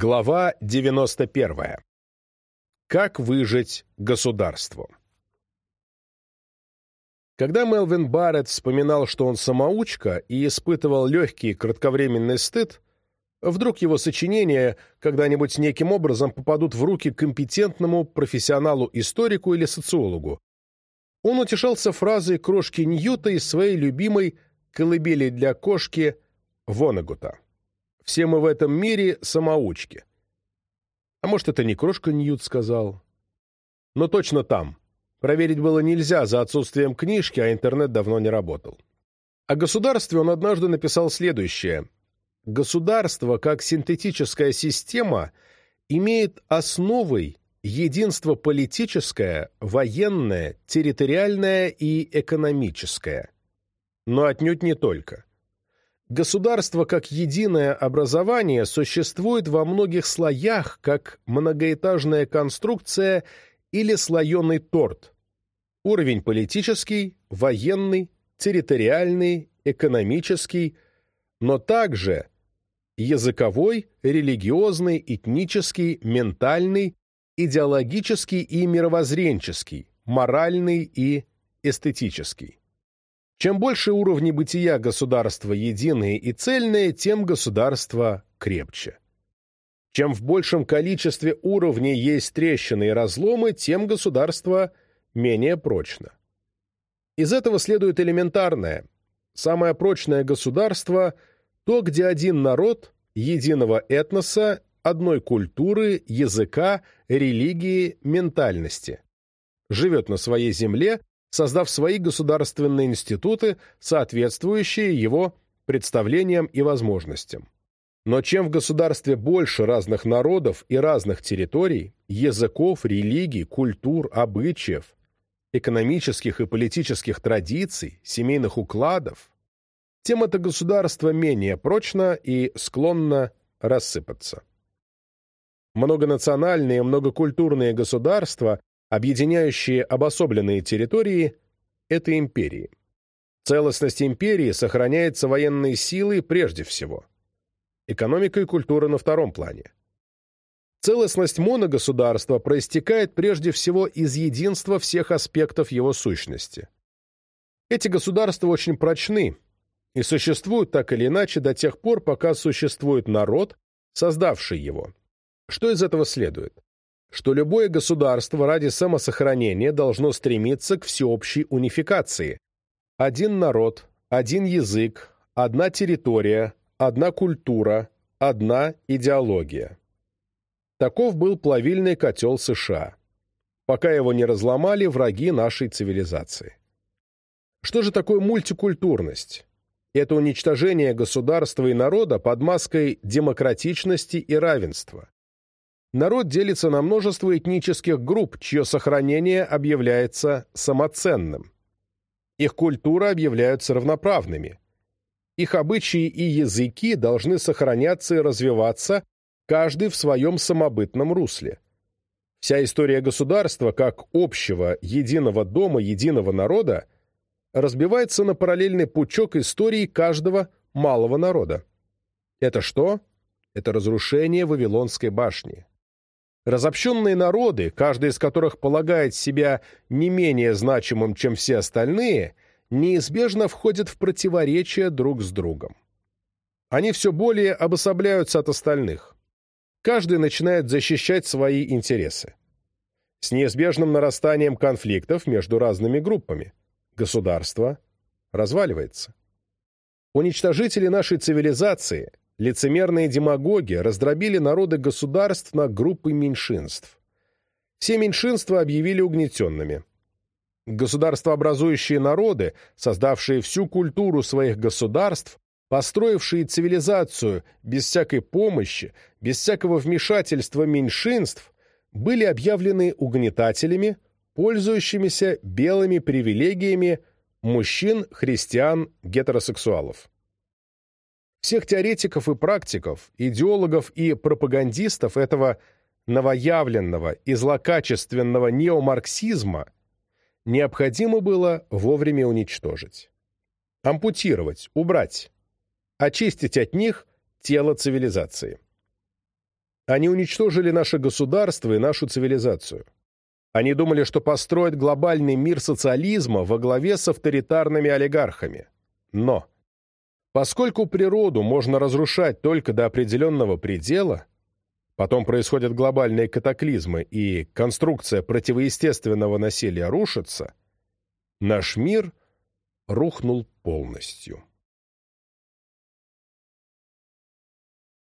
Глава 91. Как выжить государству? Когда Мелвин Барретт вспоминал, что он самоучка и испытывал легкий кратковременный стыд, вдруг его сочинения когда-нибудь неким образом попадут в руки компетентному профессионалу-историку или социологу, он утешался фразой крошки Ньюта из своей любимой «колыбели для кошки» Вонегута. «Все мы в этом мире самоучки». А может, это не крошка Ньют сказал? Но точно там. Проверить было нельзя за отсутствием книжки, а интернет давно не работал. О государстве он однажды написал следующее. «Государство, как синтетическая система, имеет основой единство политическое, военное, территориальное и экономическое. Но отнюдь не только. Государство как единое образование существует во многих слоях, как многоэтажная конструкция или слоеный торт. Уровень политический, военный, территориальный, экономический, но также языковой, религиозный, этнический, ментальный, идеологический и мировоззренческий, моральный и эстетический. Чем больше уровней бытия государства единые и цельные, тем государство крепче. Чем в большем количестве уровней есть трещины и разломы, тем государство менее прочно. Из этого следует элементарное. Самое прочное государство – то, где один народ, единого этноса одной культуры, языка, религии, ментальности. Живет на своей земле, создав свои государственные институты, соответствующие его представлениям и возможностям. Но чем в государстве больше разных народов и разных территорий, языков, религий, культур, обычаев, экономических и политических традиций, семейных укладов, тем это государство менее прочно и склонно рассыпаться. Многонациональные, многокультурные государства, объединяющие обособленные территории, это империи. Целостность империи сохраняется военной силой прежде всего. Экономика и культура на втором плане. Целостность моногосударства проистекает прежде всего из единства всех аспектов его сущности. Эти государства очень прочны и существуют так или иначе до тех пор, пока существует народ, создавший его. Что из этого следует? Что любое государство ради самосохранения должно стремиться к всеобщей унификации. Один народ, один язык, одна территория, одна культура, одна идеология. Таков был плавильный котел США, пока его не разломали враги нашей цивилизации. Что же такое мультикультурность? Это уничтожение государства и народа под маской демократичности и равенства. Народ делится на множество этнических групп, чье сохранение объявляется самоценным. Их культура объявляются равноправными. Их обычаи и языки должны сохраняться и развиваться, каждый в своем самобытном русле. Вся история государства, как общего, единого дома, единого народа, разбивается на параллельный пучок истории каждого малого народа. Это что? Это разрушение Вавилонской башни. Разобщенные народы, каждый из которых полагает себя не менее значимым, чем все остальные, неизбежно входят в противоречие друг с другом. Они все более обособляются от остальных. Каждый начинает защищать свои интересы. С неизбежным нарастанием конфликтов между разными группами. Государство разваливается. Уничтожители нашей цивилизации – Лицемерные демагоги раздробили народы государств на группы меньшинств. Все меньшинства объявили угнетенными. Государствообразующие народы, создавшие всю культуру своих государств, построившие цивилизацию без всякой помощи, без всякого вмешательства меньшинств, были объявлены угнетателями, пользующимися белыми привилегиями мужчин, христиан, гетеросексуалов. Всех теоретиков и практиков, идеологов и пропагандистов этого новоявленного и злокачественного неомарксизма необходимо было вовремя уничтожить. Ампутировать, убрать, очистить от них тело цивилизации. Они уничтожили наше государство и нашу цивилизацию. Они думали, что построят глобальный мир социализма во главе с авторитарными олигархами. Но, поскольку природу можно разрушать только до определенного предела, потом происходят глобальные катаклизмы и конструкция противоестественного насилия рушится, наш мир рухнул полностью.